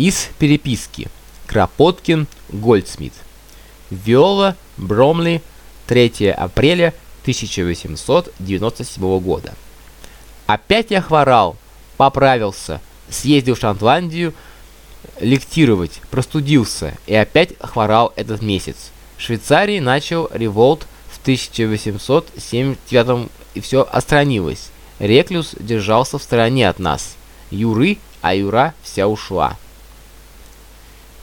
Из переписки. Кропоткин, Гольдсмит. Виола, Бромли, 3 апреля 1897 года. Опять я хворал, поправился, съездил в Шотландию лектировать, простудился и опять хворал этот месяц. В Швейцарии начал револт в 1879 и все остранилось. Реклюс держался в стороне от нас. Юры, а Юра вся ушла.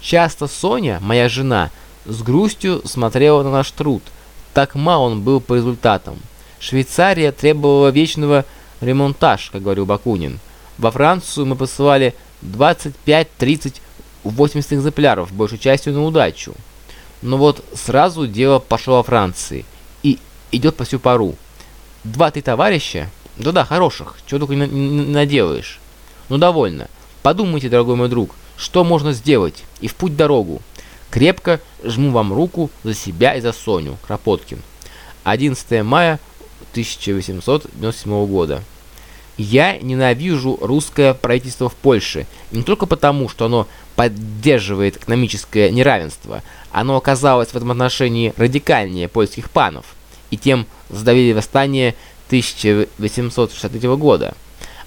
Часто Соня, моя жена, с грустью смотрела на наш труд. Так мал он был по результатам. Швейцария требовала вечного ремонтаж, как говорил Бакунин. Во Францию мы посылали 25-30 80 экземпляров, большей частью на удачу. Но вот сразу дело пошло во Франции и идет по всю пару. Два-три товарища, да-да, хороших, чего только не, наделаешь. Ну довольно. Подумайте, дорогой мой друг, что можно сделать, и в путь дорогу. Крепко жму вам руку за себя и за Соню, Кропоткин. 11 мая 1897 года. Я ненавижу русское правительство в Польше не только потому, что оно поддерживает экономическое неравенство, оно оказалось в этом отношении радикальнее польских панов и тем задавили восстание 1863 года.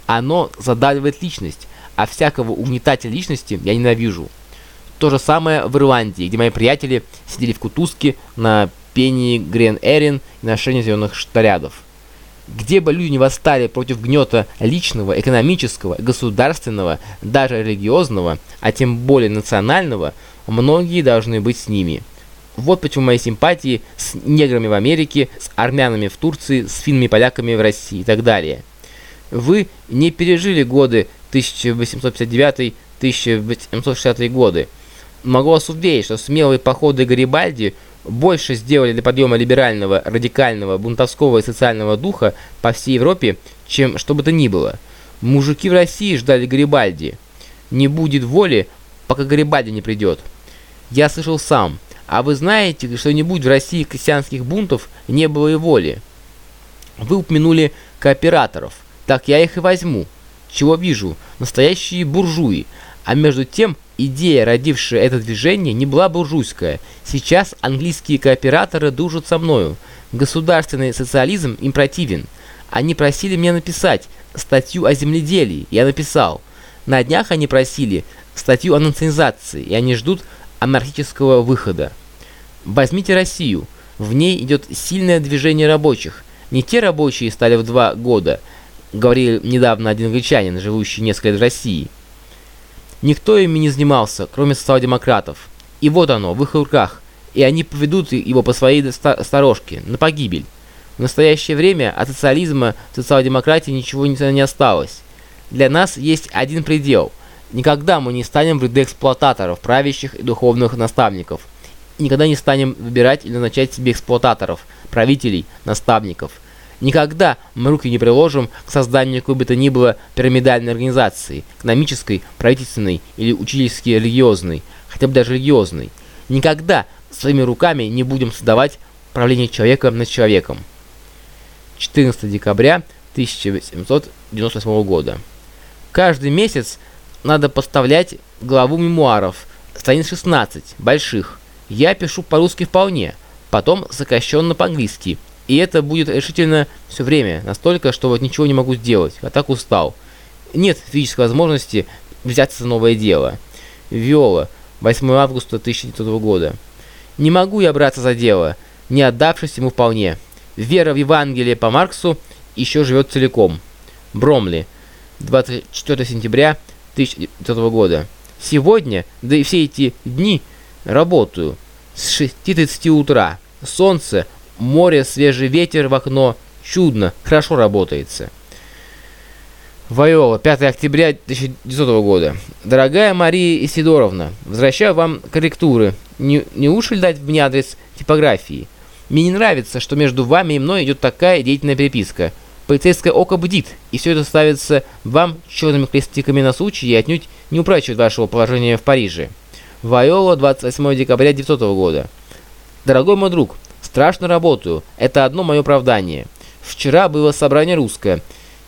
Оно задавливает личность, а всякого угнетателя личности я ненавижу. То же самое в Ирландии, где мои приятели сидели в кутузке на пении Грен-Эрин и ношении зеленых штарядов. Где бы люди не восстали против гнета личного, экономического, государственного, даже религиозного, а тем более национального, многие должны быть с ними. Вот почему мои симпатии с неграми в Америке, с армянами в Турции, с финнами-поляками в России и так далее. Вы не пережили годы 1859-1860 годы. Могу вас уверить, что смелые походы Гарибальди – больше сделали для подъема либерального, радикального, бунтовского и социального духа по всей Европе, чем что бы то ни было. Мужики в России ждали Гарибальди. Не будет воли, пока Гарибальди не придет. Я слышал сам. А вы знаете, что-нибудь в России крестьянских бунтов не было и воли? Вы упомянули кооператоров. Так я их и возьму. Чего вижу? Настоящие буржуи. А между тем Идея, родившая это движение, не была буржуйская. Сейчас английские кооператоры дружат со мною. Государственный социализм им противен. Они просили меня написать статью о земледелии. Я написал. На днях они просили статью о национализации, и они ждут анархического выхода. Возьмите Россию. В ней идет сильное движение рабочих. Не те рабочие стали в два года, говорил недавно один англичанин, живущий несколько лет в России. Никто ими не занимался, кроме социал-демократов. И вот оно, в их руках, и они поведут его по своей сторожке, на погибель. В настоящее время от социализма, социал-демократии ничего не осталось. Для нас есть один предел. Никогда мы не станем в ряды эксплуататоров, правящих и духовных наставников. И никогда не станем выбирать или назначать себе эксплуататоров, правителей, наставников – Никогда мы руки не приложим к созданию какой бы то ни было пирамидальной организации, экономической, правительственной или учительской религиозной, хотя бы даже религиозной. Никогда своими руками не будем создавать правление человека над человеком. 14 декабря 1898 года. Каждый месяц надо поставлять главу мемуаров, страниц 16, больших. Я пишу по-русски вполне, потом сокращенно по-английски – и это будет решительно все время, настолько, что вот ничего не могу сделать, а так устал. Нет физической возможности взяться за новое дело. Виола, 8 августа 1900 года. Не могу я браться за дело, не отдавшись ему вполне. Вера в Евангелие по Марксу еще живет целиком. Бромли, 24 сентября 1900 года. Сегодня, да и все эти дни, работаю. С 6.30 утра. Солнце море, свежий ветер в окно. Чудно, хорошо работается. Вайола, 5 октября 1900 года. Дорогая Мария Исидоровна, возвращаю вам корректуры. Не, не лучше ли дать мне адрес типографии? Мне не нравится, что между вами и мной идет такая деятельная переписка. Полицейское око бдит, и все это ставится вам черными крестиками на случай и отнюдь не упрочивает вашего положения в Париже. Вайола, 28 декабря 1900 года. Дорогой мой друг, Страшно работаю. Это одно мое оправдание. Вчера было собрание русское.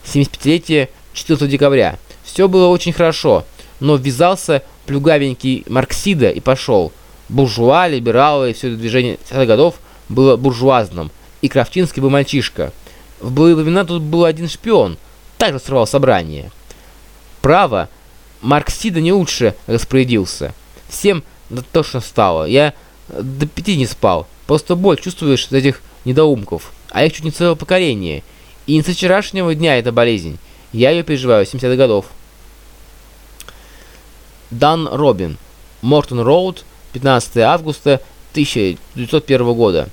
75-летие 14 декабря. Все было очень хорошо, но ввязался плюгавенький марксида и пошел. Буржуа, либералы и все это движение 30 годов было буржуазным, и Кравчинский был мальчишка. В былые времена тут был один шпион, также срывал собрание. Право, Марксида не лучше распорядился. Всем да точно стало. Я до пяти не спал. Просто боль чувствуешь от этих недоумков. А их чуть не целое поколение. И не со вчерашнего дня эта болезнь. Я ее переживаю с 70-х годов. Дан Робин. Мортон Роуд. 15 августа 1901 года.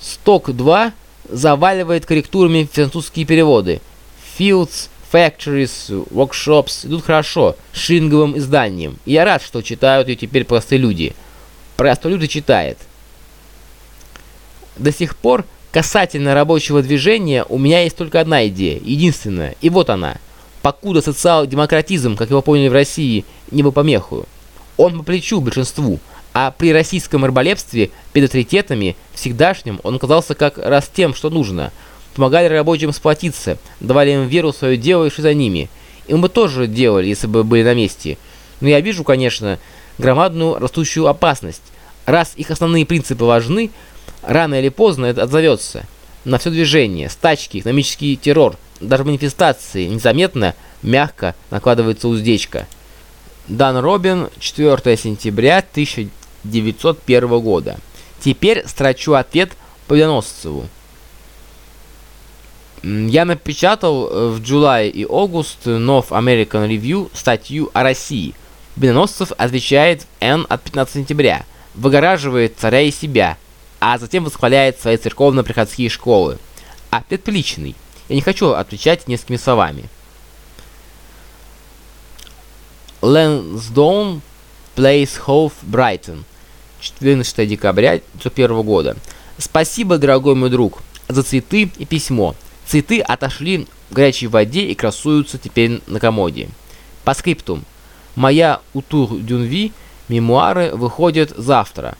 Сток 2 заваливает корректурами французские переводы. Fields, Factories, Workshops идут хорошо, шинговым изданием. И я рад, что читают ее теперь простые люди. Простой люди читает. До сих пор касательно рабочего движения у меня есть только одна идея, единственная, и вот она. Покуда социал-демократизм, как его поняли в России, не был помеху. Он по плечу большинству, а при российском рыболепстве перед авторитетами всегдашним он казался как раз тем, что нужно. Помогали рабочим сплотиться, давали им веру в свое дело и за ними. И мы бы тоже делали, если бы были на месте. Но я вижу, конечно, громадную растущую опасность. Раз их основные принципы важны, рано или поздно это отзовется. На все движение, стачки, экономический террор, даже манифестации незаметно, мягко накладывается уздечка. Дан Робин, 4 сентября 1901 года. Теперь строчу ответ Победоносцеву. Я напечатал э, в July и August North American Review статью о России. Победоносцев отвечает N от 15 сентября, выгораживает царя и себя, а затем восхваляет свои церковно-приходские школы. Ответ приличный. Я не хочу отвечать несколькими словами. Лэнсдоун, Плейс Хоув, Брайтон. 14 декабря 1901 года. Спасибо, дорогой мой друг, за цветы и письмо. Цветы отошли в горячей воде и красуются теперь на комоде. По скриптум. Моя Утур Дюнви мемуары выходят завтра.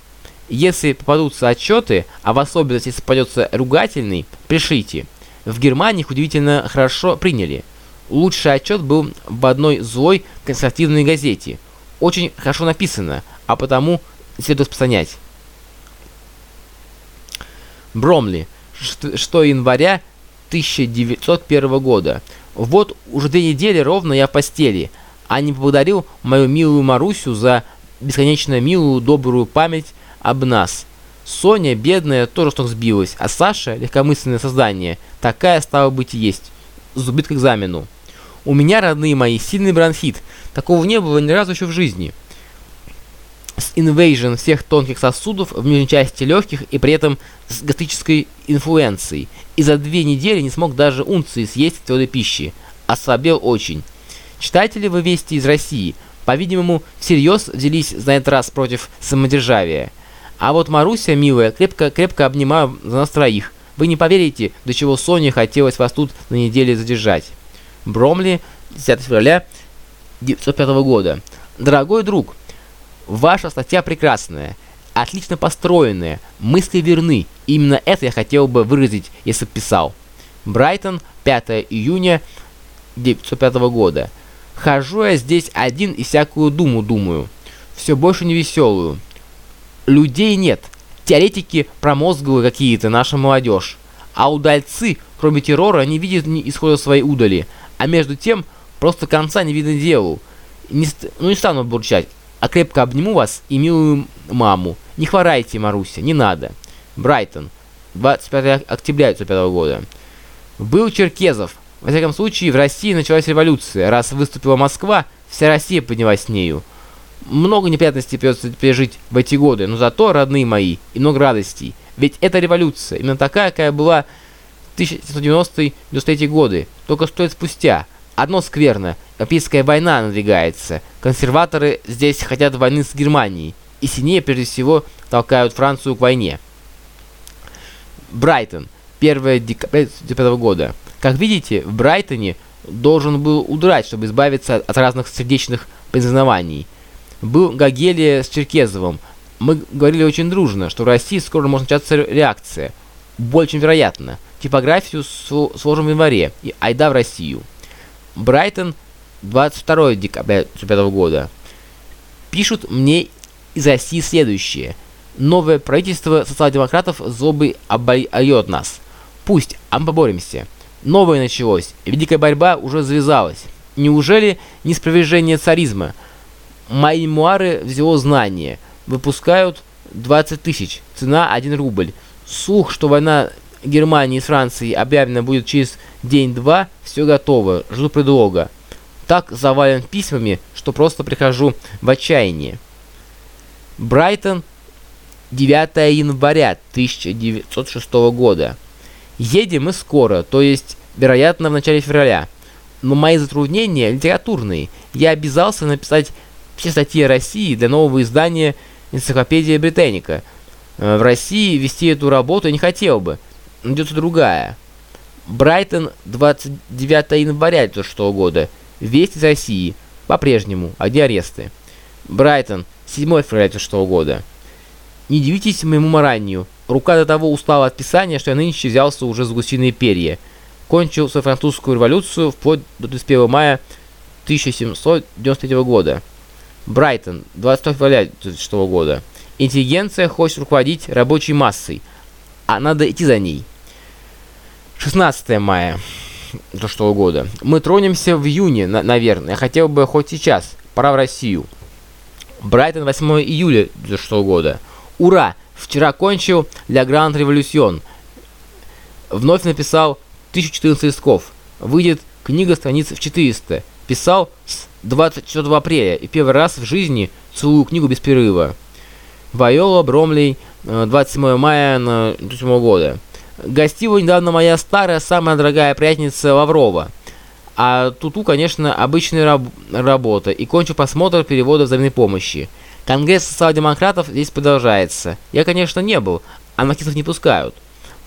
Если попадутся отчеты, а в особенности попадется ругательный, пришлите. В Германии их удивительно хорошо приняли. Лучший отчет был в одной злой консервативной газете. Очень хорошо написано, а потому следует распространять. Бромли. 6 января 1901 года. Вот уже две недели ровно я в постели, а не поблагодарил мою милую Марусю за бесконечно милую, добрую память об нас. Соня, бедная, тоже что сбилась, а Саша, легкомысленное создание, такая стала быть и есть. Зубит к экзамену. У меня, родные мои, сильный бронхит. Такого не было ни разу еще в жизни. С инвейжен всех тонких сосудов в нижней части легких и при этом с гастрической инфлюенцией. И за две недели не смог даже унции съесть твердой пищи. Ослабел очень. Читатели вы вести из России, по-видимому, всерьез взялись на этот раз против самодержавия. А вот Маруся, милая, крепко-крепко обнимаю за нас троих. Вы не поверите, до чего Соне хотелось вас тут на неделе задержать. Бромли, 10 февраля 1905 года. Дорогой друг, ваша статья прекрасная, отлично построенная, мысли верны. Именно это я хотел бы выразить, если писал. Брайтон, 5 июня 1905 года. Хожу я здесь один и всякую думу думаю. Все больше невеселую. Людей нет. Теоретики промозглые какие-то, наша молодежь. А удальцы, кроме террора, не видят ни исхода своей удали. А между тем, просто конца не видно делу. Не ну не стану бурчать, а крепко обниму вас и милую маму. Не хворайте, Маруся, не надо. Брайтон, 25 октября 1905 года. Был Черкезов. Во всяком случае, в России началась революция. Раз выступила Москва, вся Россия поднялась с нею. Много неприятностей придется пережить в эти годы, но зато, родные мои, и много радостей. Ведь это революция, именно такая, какая была 1990-93 годы, только сто лет спустя. Одно скверно, Европейская война надвигается. Консерваторы здесь хотят войны с Германией. И сильнее, прежде всего, толкают Францию к войне. Брайтон. 1 декабря 1995 года. Как видите, в Брайтоне должен был удрать, чтобы избавиться от разных сердечных признаваний. Был Гагелия с Черкезовым. Мы говорили очень дружно, что в России скоро может начаться реакция. Более чем вероятно типографию сложим в январе и айда в Россию. Брайтон, 22 декабря 2005 года. Пишут мне из России следующее. Новое правительство социал-демократов злобы обойдет нас. Пусть, а мы поборемся. Новое началось, великая борьба уже завязалась. Неужели не спровержение царизма? Мои мемуары взяло знание. Выпускают 20 тысяч, цена 1 рубль. Слух, что война Германии с Францией объявлена будет через день-два, все готово, жду предлога. Так завален письмами, что просто прихожу в отчаяние. Брайтон, 9 января 1906 года. Едем мы скоро, то есть, вероятно, в начале февраля. Но мои затруднения литературные. Я обязался написать все статьи России для нового издания «Энциклопедия Британика». Э, в России вести эту работу не хотел бы. Найдется другая. Брайтон, 29 января 2006 года. Весть из России. По-прежнему. Одни аресты. Брайтон, 7 февраля 2006 года. Не дивитесь моему маранию. Рука до того устала от писания, что я нынче взялся уже за гусиные перья. Кончил свою французскую революцию вплоть до 31 мая 1793 года. Брайтон, 22 февраля 2006 года. Интеллигенция хочет руководить рабочей массой, а надо идти за ней. 16 мая 2006 года. Мы тронемся в июне, на наверное. Я хотел бы хоть сейчас. Пора в Россию. Брайтон, 8 июля 2006 года. Ура! Вчера кончил для Гранд Революцион. Вновь написал 1014 листков. Выйдет книга страниц в 400. Писал с 24 апреля и первый раз в жизни целую книгу без перерыва. Вайола, Бромлей, 27 э, мая 2007 года. Гостила недавно моя старая, самая дорогая приятница Лаврова. А Туту, конечно, обычная раб работа. И кончу просмотр перевода взаимной помощи. Конгресс социал-демократов здесь продолжается. Я, конечно, не был, анархистов не пускают.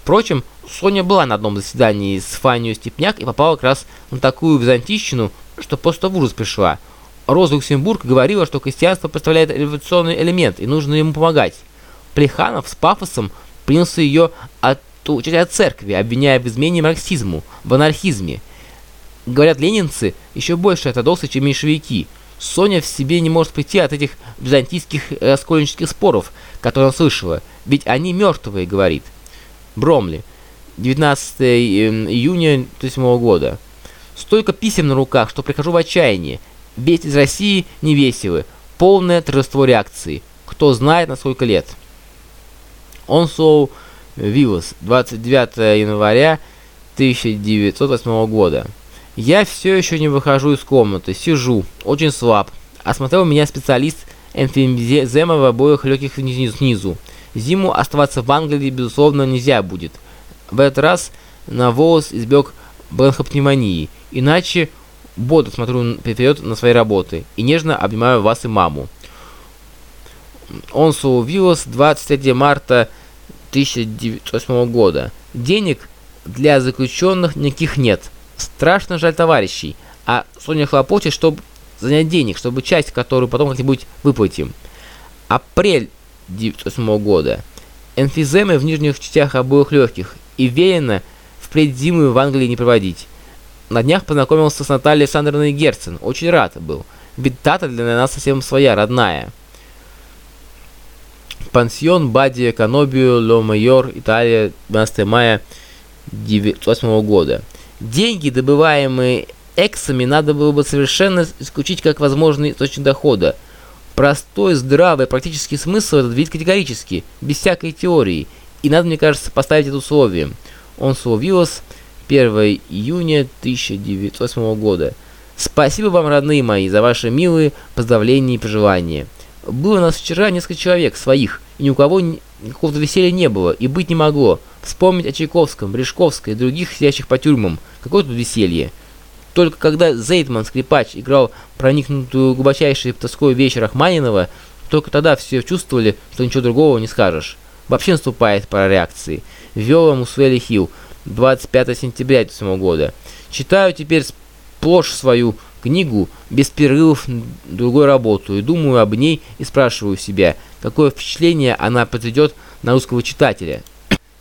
Впрочем, Соня была на одном заседании с Фанью Степняк и попала как раз на такую византийщину, что ужас пришла. Роза Люксембург говорила, что крестьянство представляет революционный элемент и нужно ему помогать. Плеханов с пафосом принялся ее отучать от церкви, обвиняя в измене марксизму, в анархизме. Говорят, ленинцы еще больше ортодоксы, чем меньшевики – Соня в себе не может прийти от этих византийских раскольнических споров, которые она слышала, ведь они мертвые, говорит. Бромли, 19 эм, июня 2007 года. Столько писем на руках, что прихожу в отчаяние. Весть из России не веселы, полное торжество реакции. Кто знает на сколько лет. Он соу Вилос, 29 января 1908 года. Я все еще не выхожу из комнаты, сижу, очень слаб. Осмотрел меня специалист эмфизема в обоих легких снизу. Зиму оставаться в Англии, безусловно, нельзя будет. В этот раз на волос избег бронхопневмонии. Иначе бодро смотрю вперед на свои работы и нежно обнимаю вас и маму. Он Виллос, 23 марта 1908 года. Денег для заключенных никаких нет. Страшно жаль товарищей, а Соня хлопочет, чтобы занять денег, чтобы часть, которую потом как-нибудь выплатим. Апрель 1908 года. Энфиземы в нижних частях обоих легких и велено впредь зиму в Англии не проводить. На днях познакомился с Натальей Александровной Герцен. Очень рад был. Ведь дата для нас совсем своя, родная. Пансион Бади Канобио Ло Майор, Италия, 12 мая 1908 года. Деньги, добываемые эксами, надо было бы совершенно исключить как возможный источник дохода. Простой, здравый, практический смысл этот видеть категорически, без всякой теории. И надо, мне кажется, поставить это условие. Он словилось 1 июня 1908 года. Спасибо вам, родные мои, за ваши милые поздравления и пожелания. Было у нас вчера несколько человек своих, и ни у кого никакого веселья не было, и быть не могло. Вспомнить о Чайковском, Брешковской и других сидящих по тюрьмам. Какое тут веселье. Только когда Зейтман, скрипач, играл проникнутую глубочайшей тоской вещь Рахманинова, только тогда все чувствовали, что ничего другого не скажешь. Вообще наступает пора реакции. Вела Мусвели Хилл, 25 сентября этого года. Читаю теперь сплошь свою книгу без перерывов другой работу и думаю об ней и спрашиваю себя, какое впечатление она произведет на русского читателя.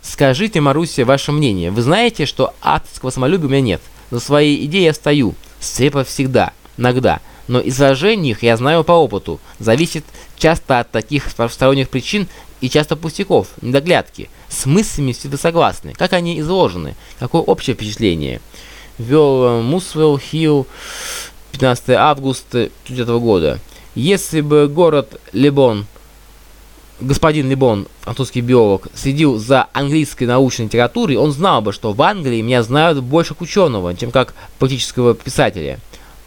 Скажите, Маруся, ваше мнение. Вы знаете, что авторского самолюбия у меня нет. За свои идеи я стою. Слепо всегда. Иногда. Но изложение их я знаю по опыту. Зависит часто от таких сторонних причин и часто пустяков, недоглядки. С мыслями всегда согласны. Как они изложены? Какое общее впечатление? Вел Мусвелл Хилл, 15 августа этого года. Если бы город Лебон господин Лебон, французский биолог, следил за английской научной литературой, он знал бы, что в Англии меня знают больше как ученого, чем как политического писателя.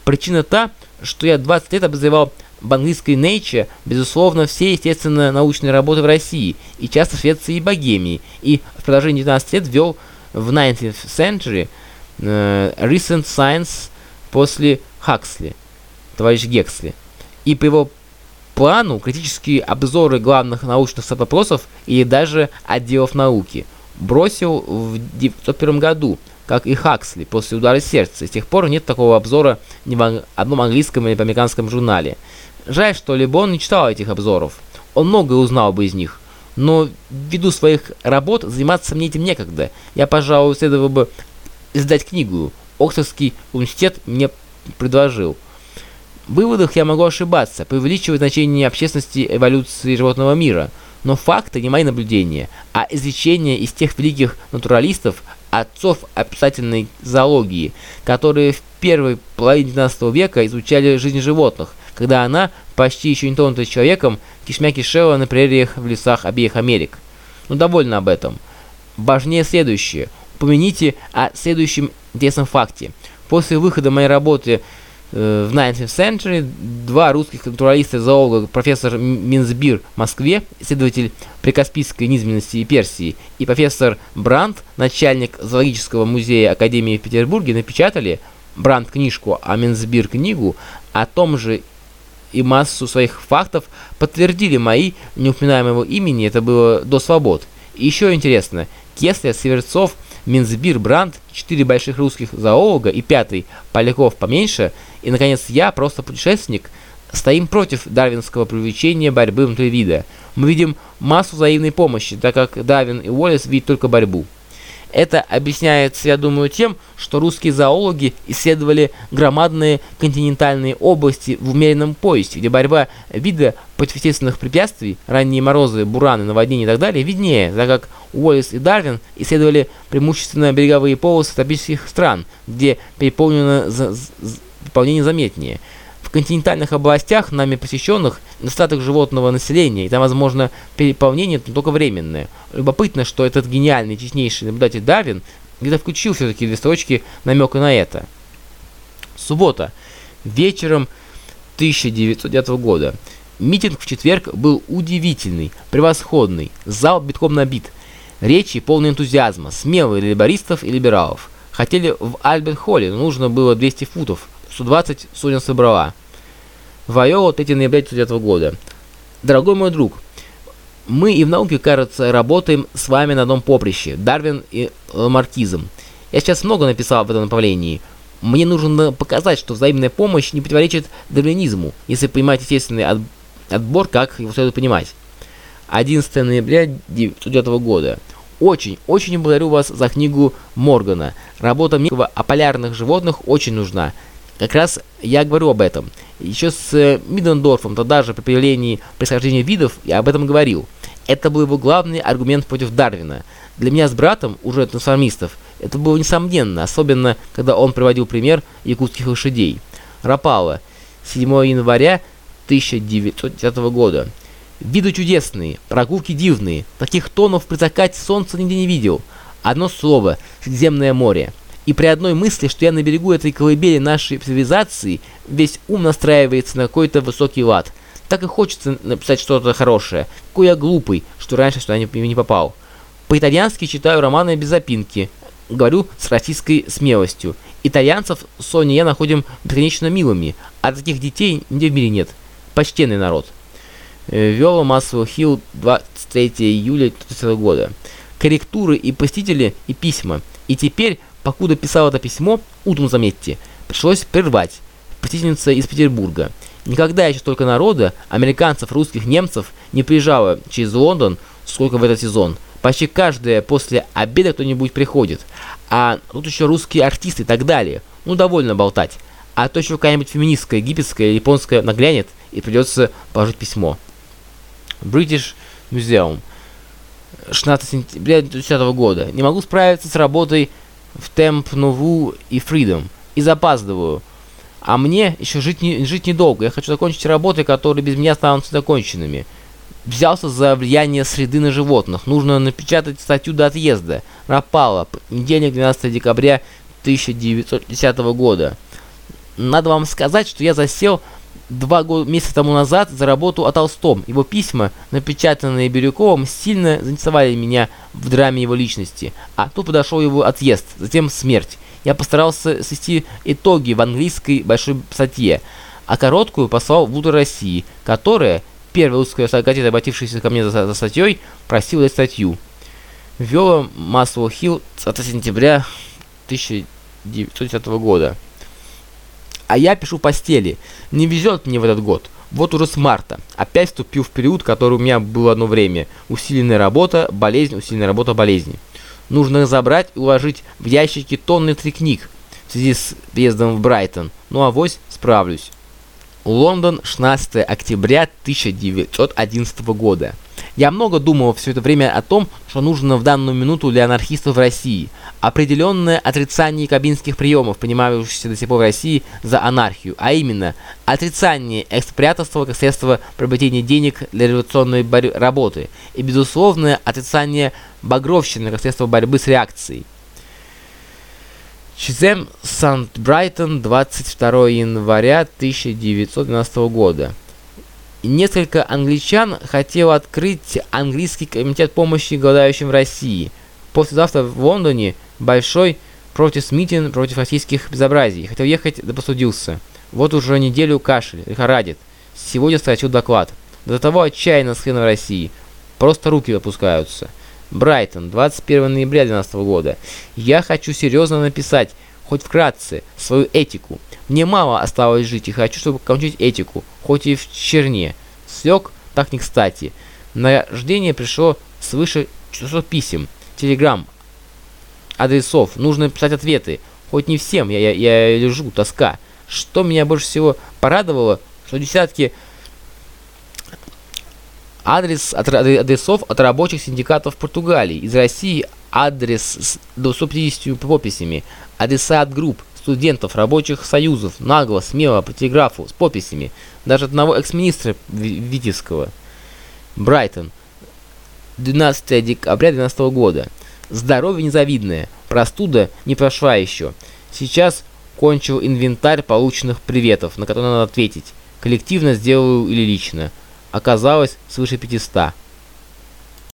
Причина та, что я 20 лет обозревал в английской Nature, безусловно, все естественно научные работы в России, и часто в Швеции и Богемии, и в продолжении 19 лет вел в 19th Century uh, Recent Science после Хаксли, товарищ Гексли. И по его плану критические обзоры главных научных вопросов или даже отделов науки. Бросил в 1901 году, как и Хаксли, после удара сердца. С тех пор нет такого обзора ни в одном английском или американском журнале. Жаль, что Лебон не читал этих обзоров. Он многое узнал бы из них. Но ввиду своих работ заниматься мне этим некогда. Я, пожалуй, следовало бы издать книгу. Оксфордский университет мне предложил. В выводах я могу ошибаться, преувеличивать значение общественности эволюции животного мира, но факты мои наблюдения, а извлечения из тех великих натуралистов, отцов описательной зоологии, которые в первой половине 19 века изучали жизнь животных, когда она, почти еще не тронутая человеком, кишмя кишела на прериях в лесах обеих Америк. Но довольно об этом. Важнее следующее. Упомяните о следующем интересном факте. После выхода моей работы в 19th Century. Два русских натуралиста-зоолога, профессор Минсбир в Москве, исследователь прикаспийской низменности и Персии, и профессор Брандт, начальник зоологического музея Академии в Петербурге, напечатали Брандт книжку, а Минсбир книгу о том же и массу своих фактов подтвердили мои, не упоминая моего имени, это было до свобод. И еще интересно, Кеслер, Северцов, Минсбир, Брандт, четыре больших русских зоолога и пятый, Поляков поменьше – и, наконец, я, просто путешественник, стоим против дарвинского привлечения борьбы внутри вида. Мы видим массу взаимной помощи, так как Дарвин и Уоллес видят только борьбу. Это объясняется, я думаю, тем, что русские зоологи исследовали громадные континентальные области в умеренном поясе, где борьба вида против естественных препятствий, ранние морозы, бураны, наводнения и так далее, виднее, так как Уоллес и Дарвин исследовали преимущественно береговые полосы тропических стран, где переполнено выполнение заметнее. В континентальных областях, нами посещенных, недостаток животного населения, и там, возможно, переполнение только временное. Любопытно, что этот гениальный, честнейший наблюдатель Дарвин где-то включил все-таки две строчки намека на это. Суббота. Вечером 1909 года. Митинг в четверг был удивительный, превосходный, зал битком набит. Речи полны энтузиазма, смелые либеристов и либералов. Хотели в Альберт-Холле, но нужно было 200 футов. 120 сотен собрала. В Айова 3 ноября 1909 года. Дорогой мой друг, мы и в науке, кажется, работаем с вами на одном поприще, Дарвин и Ламаркизм. Я сейчас много написал в этом направлении. Мне нужно показать, что взаимная помощь не противоречит дарвинизму, если понимать естественный от, отбор, как его следует понимать. 11 ноября 1909 года. Очень, очень благодарю вас за книгу Моргана. Работа Микова о полярных животных очень нужна. Как раз я говорю об этом. Еще с э, Мидендорфом, тогда же при появлении происхождения видов, я об этом говорил. Это был его главный аргумент против Дарвина. Для меня с братом, уже трансформистов, это было несомненно, особенно когда он приводил пример якутских лошадей. Рапала, 7 января 1910 года. Виды чудесные, прогулки дивные, таких тонов при закате солнца нигде не видел. Одно слово – Средиземное море. И при одной мысли, что я на берегу этой колыбели нашей цивилизации, весь ум настраивается на какой-то высокий лад. Так и хочется написать что-то хорошее. Какой я глупый, что раньше сюда не, не попал. По-итальянски читаю романы без запинки. Говорю с российской смелостью. Итальянцев Соня я находим бесконечно милыми, а таких детей нигде в мире нет. Почтенный народ. Э, Вела Массовый Хилл, 23 июля 2000 года. Корректуры и посетители и письма. И теперь Покуда писал это письмо, утром заметьте, пришлось прервать. Посетительница из Петербурга. Никогда еще столько народа, американцев, русских, немцев, не приезжало через Лондон, сколько в этот сезон. Почти каждое после обеда кто-нибудь приходит. А тут еще русские артисты и так далее. Ну, довольно болтать. А то еще какая-нибудь феминистская, египетская японская наглянет, и придется положить письмо. British Museum. 16 сентября 2010 года. Не могу справиться с работой в Темп Нову и Freedom. И запаздываю. А мне еще жить, не, жить недолго. Я хочу закончить работы, которые без меня станут законченными. Взялся за влияние среды на животных. Нужно напечатать статью до отъезда. Пропало. Понедельник, 12 декабря 1910 года. Надо вам сказать, что я засел два месяца тому назад за работу о Толстом. Его письма, напечатанные Бирюковым, сильно заинтересовали меня в драме его личности. А тут подошел его отъезд, затем смерть. Я постарался свести итоги в английской большой статье, а короткую послал в «Утро России», которая, первая русская газета, обратившаяся ко мне за, за статьей, просила дать статью. Ввела Маслоу Хилл 20 сентября 1910 года. А я пишу постели. Не везет мне в этот год. Вот уже с марта. Опять вступил в период, который у меня был одно время. Усиленная работа, болезнь, усиленная работа, болезни. Нужно забрать и уложить в ящики тонны три книг в связи с приездом в Брайтон. Ну а авось справлюсь. Лондон, 16 октября 1911 года. Я много думал все это время о том, что нужно в данную минуту для анархистов в России. Определенное отрицание кабинских приемов, принимающихся до сих пор в России за анархию, а именно отрицание эксприаторства как средства приобретения денег для революционной работы и безусловное отрицание багровщины как средства борьбы с реакцией. Чизем Сант-Брайтон, 22 января 1912 года. Несколько англичан хотело открыть английский комитет помощи голодающим в России. Послезавтра в Лондоне большой протест-митинг против российских безобразий. Хотел ехать, да посудился. Вот уже неделю кашель, лихорадит. Сегодня строчил доклад. До того отчаянно схрена в России. Просто руки опускаются. Брайтон, 21 ноября 2012 года. Я хочу серьезно написать, хоть вкратце, свою этику. Мне мало осталось жить и хочу, чтобы кончить этику, хоть и в черне. Слег так не кстати. На рождение пришло свыше 400 писем, телеграмм, адресов. Нужно писать ответы. Хоть не всем, я, я, я лежу, тоска. Что меня больше всего порадовало, что десятки адрес от, адресов от рабочих синдикатов Португалии, из России адрес до 150 подписями, адреса от групп, студентов, рабочих союзов, нагло, смело, по телеграфу, с подписями, даже одного экс-министра Витебского. Брайтон, 12 декабря 2012 года. Здоровье незавидное, простуда не прошла еще. Сейчас кончил инвентарь полученных приветов, на которые надо ответить. Коллективно сделаю или лично. Оказалось свыше 500.